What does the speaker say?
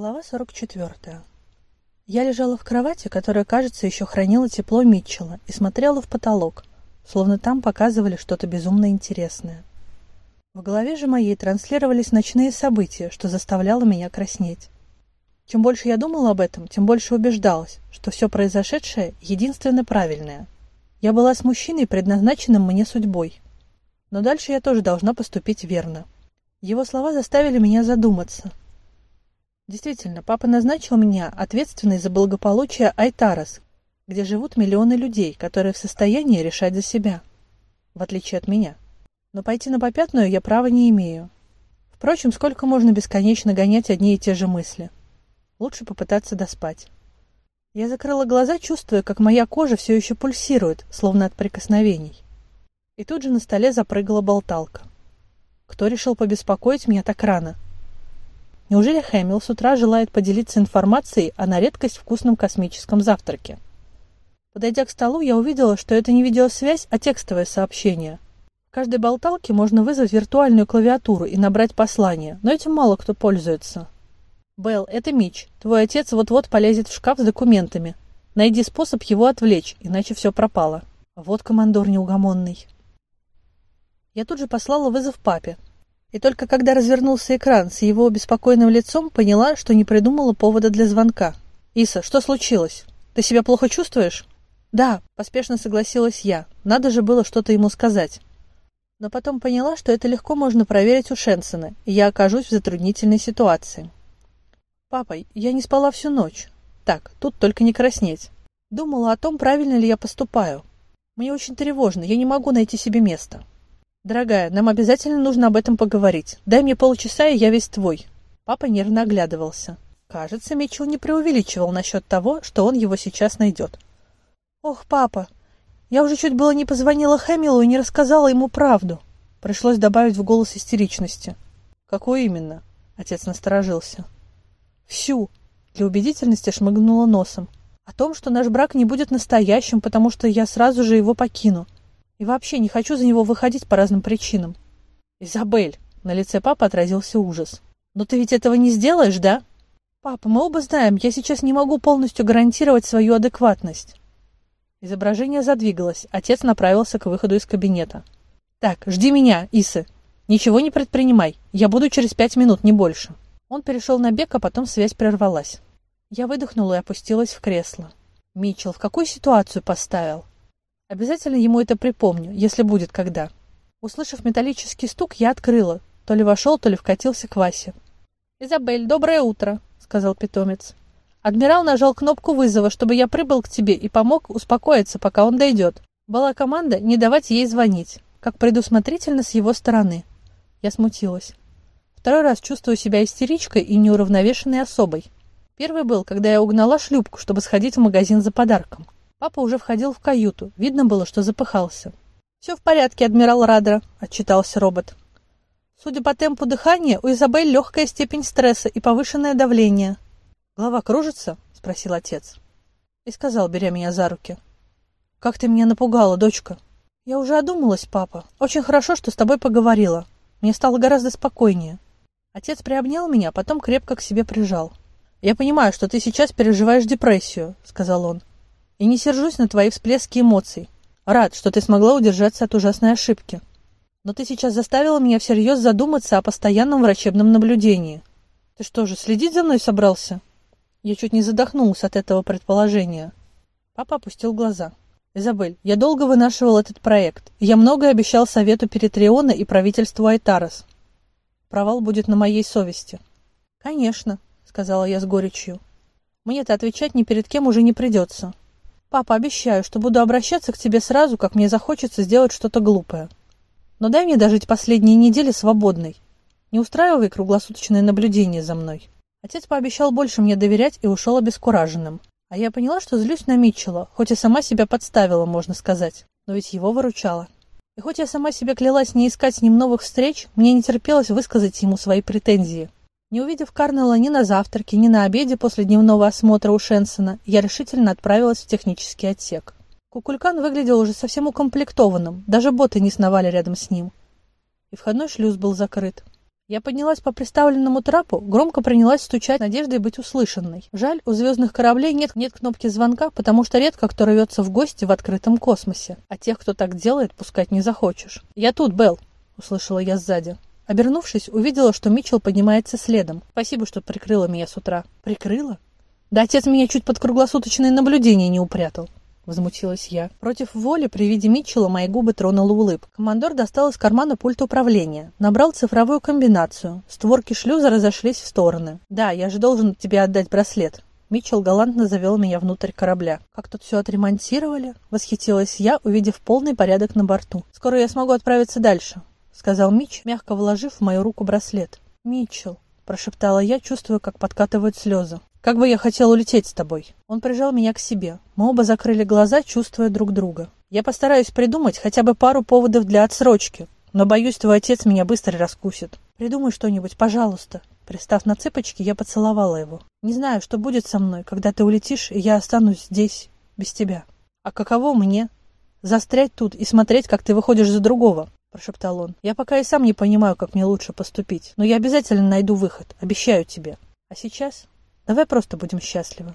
Глава 44. Я лежала в кровати, которая, кажется, еще хранила тепло Митчелла, и смотрела в потолок, словно там показывали что-то безумно интересное. В голове же моей транслировались ночные события, что заставляло меня краснеть. Чем больше я думала об этом, тем больше убеждалась, что все произошедшее единственно правильное. Я была с мужчиной, предназначенным мне судьбой. Но дальше я тоже должна поступить верно. Его слова заставили меня задуматься – Действительно, папа назначил меня ответственной за благополучие Айтарас, где живут миллионы людей, которые в состоянии решать за себя, в отличие от меня. Но пойти на попятную я права не имею. Впрочем, сколько можно бесконечно гонять одни и те же мысли? Лучше попытаться доспать. Я закрыла глаза, чувствуя, как моя кожа все еще пульсирует, словно от прикосновений. И тут же на столе запрыгала болталка. Кто решил побеспокоить меня так рано? — Неужели Хэмилл с утра желает поделиться информацией о на редкость вкусном космическом завтраке? Подойдя к столу, я увидела, что это не видеосвязь, а текстовое сообщение. В каждой болталке можно вызвать виртуальную клавиатуру и набрать послание, но этим мало кто пользуется. «Белл, это Мич. Твой отец вот-вот полезет в шкаф с документами. Найди способ его отвлечь, иначе все пропало». Вот командор неугомонный. Я тут же послала вызов папе, и только когда развернулся экран с его беспокойным лицом, поняла, что не придумала повода для звонка. «Иса, что случилось? Ты себя плохо чувствуешь?» «Да», — поспешно согласилась я. Надо же было что-то ему сказать. Но потом поняла, что это легко можно проверить у Шенсона, и я окажусь в затруднительной ситуации. «Папа, я не спала всю ночь. Так, тут только не краснеть. Думала о том, правильно ли я поступаю. Мне очень тревожно, я не могу найти себе места. «Дорогая, нам обязательно нужно об этом поговорить. Дай мне полчаса, и я весь твой». Папа нервно оглядывался. Кажется, Митчелл не преувеличивал насчет того, что он его сейчас найдет. «Ох, папа, я уже чуть было не позвонила Хэмилу и не рассказала ему правду». Пришлось добавить в голос истеричности. «Какую именно?» Отец насторожился. «Всю». Для убедительности шмыгнула носом. «О том, что наш брак не будет настоящим, потому что я сразу же его покину. И вообще не хочу за него выходить по разным причинам. Изабель, на лице папы отразился ужас. Но ты ведь этого не сделаешь, да? Папа, мы оба знаем, я сейчас не могу полностью гарантировать свою адекватность. Изображение задвигалось, отец направился к выходу из кабинета. Так, жди меня, Исы. Ничего не предпринимай. Я буду через пять минут, не больше. Он перешел на бег, а потом связь прервалась. Я выдохнула и опустилась в кресло. Митчелл в какую ситуацию поставил? Обязательно ему это припомню, если будет когда. Услышав металлический стук, я открыла. То ли вошел, то ли вкатился к Васе. «Изабель, доброе утро», — сказал питомец. Адмирал нажал кнопку вызова, чтобы я прибыл к тебе и помог успокоиться, пока он дойдет. Была команда не давать ей звонить, как предусмотрительно с его стороны. Я смутилась. Второй раз чувствую себя истеричкой и неуравновешенной особой. Первый был, когда я угнала шлюпку, чтобы сходить в магазин за подарком. Папа уже входил в каюту. Видно было, что запыхался. «Все в порядке, адмирал Радра», — отчитался робот. «Судя по темпу дыхания, у Изабель легкая степень стресса и повышенное давление». «Голова кружится?» — спросил отец. И сказал, беря меня за руки. «Как ты меня напугала, дочка!» «Я уже одумалась, папа. Очень хорошо, что с тобой поговорила. Мне стало гораздо спокойнее». Отец приобнял меня, потом крепко к себе прижал. «Я понимаю, что ты сейчас переживаешь депрессию», — сказал он. И не сержусь на твои всплески эмоций. Рад, что ты смогла удержаться от ужасной ошибки. Но ты сейчас заставила меня всерьез задуматься о постоянном врачебном наблюдении. Ты что же, следить за мной собрался? Я чуть не задохнулся от этого предположения. Папа опустил глаза. «Изабель, я долго вынашивал этот проект. Я многое обещал Совету Перетриона и правительству Айтарос. Провал будет на моей совести». «Конечно», — сказала я с горечью. «Мне-то отвечать ни перед кем уже не придется. Папа, обещаю, что буду обращаться к тебе сразу, как мне захочется сделать что-то глупое. Но дай мне дожить последние недели свободной. Не устраивай круглосуточное наблюдение за мной. Отец пообещал больше мне доверять и ушел обескураженным. А я поняла, что злюсь на Митчелла, хоть и сама себя подставила, можно сказать. Но ведь его выручала. И хоть я сама себе клялась не искать с ним новых встреч, мне не терпелось высказать ему свои претензии. Не увидев Карнелла ни на завтраке, ни на обеде после дневного осмотра у Шенсона, я решительно отправилась в технический отсек. Кукулькан выглядел уже совсем укомплектованным, даже боты не сновали рядом с ним. И входной шлюз был закрыт. Я поднялась по приставленному трапу, громко принялась стучать, надеждой быть услышанной. Жаль, у звездных кораблей нет, нет кнопки звонка, потому что редко кто рвется в гости в открытом космосе. А тех, кто так делает, пускать не захочешь. «Я тут, Белл!» — услышала я сзади. Обернувшись, увидела, что Митчелл поднимается следом. Спасибо, что прикрыла меня с утра. Прикрыла? Да отец меня чуть под круглосуточное наблюдение не упрятал. Возмутилась я. Против воли при виде Митчелла мои губы тронула улыбка. Командор достал из кармана пульт управления. Набрал цифровую комбинацию. Створки шлюза разошлись в стороны. «Да, я же должен тебе отдать браслет», Митчелл галантно завел меня внутрь корабля. «Как тут все отремонтировали?» — восхитилась я, увидев полный порядок на борту. «Скоро я смогу отправиться дальше сказал Мич, мягко вложив в мою руку браслет. «Митчелл», — прошептала я, чувствуя, как подкатывают слезы. «Как бы я хотел улететь с тобой». Он прижал меня к себе. Мы оба закрыли глаза, чувствуя друг друга. «Я постараюсь придумать хотя бы пару поводов для отсрочки, но, боюсь, твой отец меня быстро раскусит. Придумай что-нибудь, пожалуйста». Пристав на цыпочки, я поцеловала его. «Не знаю, что будет со мной, когда ты улетишь, и я останусь здесь, без тебя. А каково мне? Застрять тут и смотреть, как ты выходишь за другого. — прошептал он. «Я пока и сам не понимаю, как мне лучше поступить, но я обязательно найду выход, обещаю тебе. А сейчас давай просто будем счастливы».